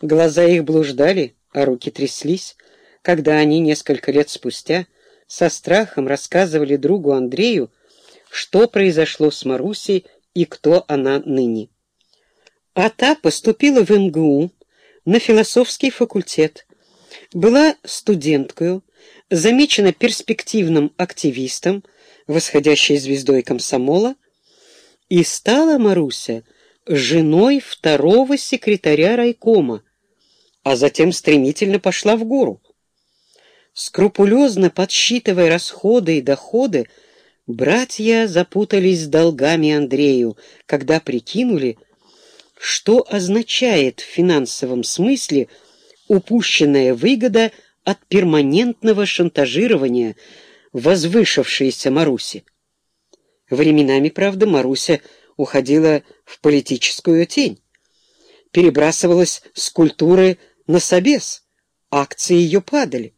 Глаза их блуждали, а руки тряслись, когда они несколько лет спустя со страхом рассказывали другу Андрею, что произошло с Марусей и кто она ныне. А та поступила в МГУ на философский факультет, была студенткою, замечена перспективным активистом, восходящей звездой комсомола, и стала Маруся женой второго секретаря райкома, а затем стремительно пошла в гору. Скрупулезно подсчитывая расходы и доходы, братья запутались с долгами Андрею, когда прикинули, что означает в финансовом смысле упущенная выгода от перманентного шантажирования возвышавшейся Маруси. Временами, правда, Маруся уходила в политическую тень, перебрасывалась с культуры на собес, акции ее падали.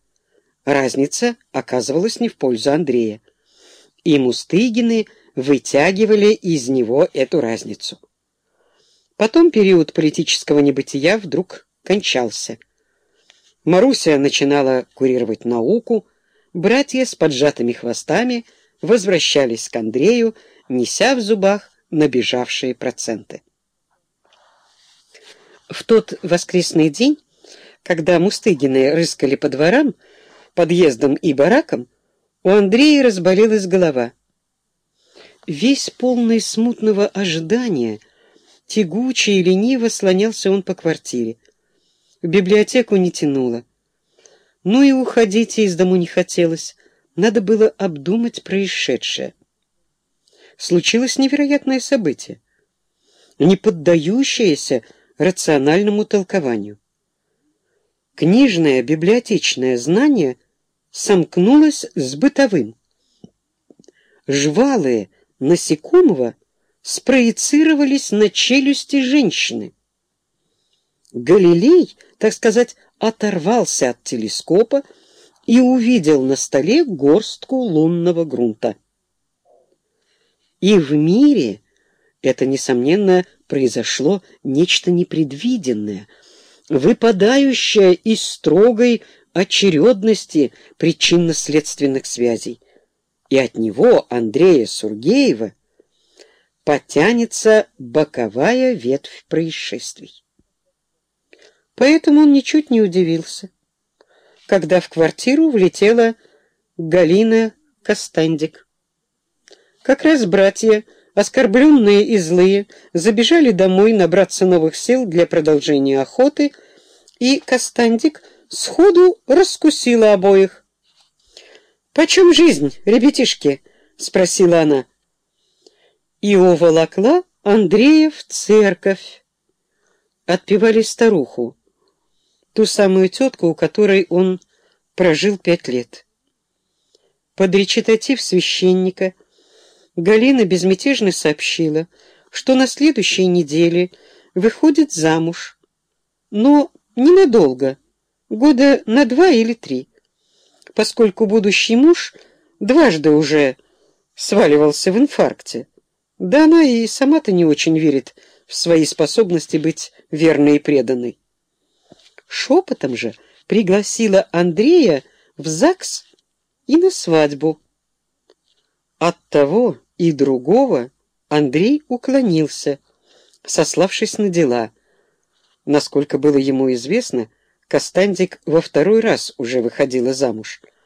Разница оказывалась не в пользу Андрея. И Мустыгины вытягивали из него эту разницу. Потом период политического небытия вдруг кончался. Маруся начинала курировать науку, братья с поджатыми хвостами возвращались к Андрею, неся в зубах набежавшие проценты. В тот воскресный день, когда Мустыгины рыскали по дворам, подъездам и баракам, у Андрея разболелась голова. Весь полный смутного ожидания — Тягуче и лениво слонялся он по квартире. В библиотеку не тянуло. Ну и уходить из дому не хотелось. Надо было обдумать происшедшее. Случилось невероятное событие, не поддающееся рациональному толкованию. Книжное библиотечное знание сомкнулось с бытовым. Жвалые насекомого спроецировались на челюсти женщины. Галилей, так сказать, оторвался от телескопа и увидел на столе горстку лунного грунта. И в мире это, несомненно, произошло нечто непредвиденное, выпадающее из строгой очередности причинно-следственных связей. И от него, Андрея Сургеева, потянется боковая ветвь происшествий. Поэтому он ничуть не удивился, когда в квартиру влетела Галина Костандик. Как раз братья, оскорбленные и злые, забежали домой набраться новых сил для продолжения охоты, и Костандик сходу раскусила обоих. «Почем жизнь, ребятишки?» — спросила она и уволокла Андрея в церковь. Отпевали старуху, ту самую тетку, у которой он прожил пять лет. Под речитатив священника Галина безмятежно сообщила, что на следующей неделе выходит замуж, но ненадолго, года на два или три, поскольку будущий муж дважды уже сваливался в инфаркте. Да она и сама-то не очень верит в свои способности быть верной и преданной. Шепотом же пригласила Андрея в ЗАГС и на свадьбу. От того и другого Андрей уклонился, сославшись на дела. Насколько было ему известно, Костандик во второй раз уже выходила замуж —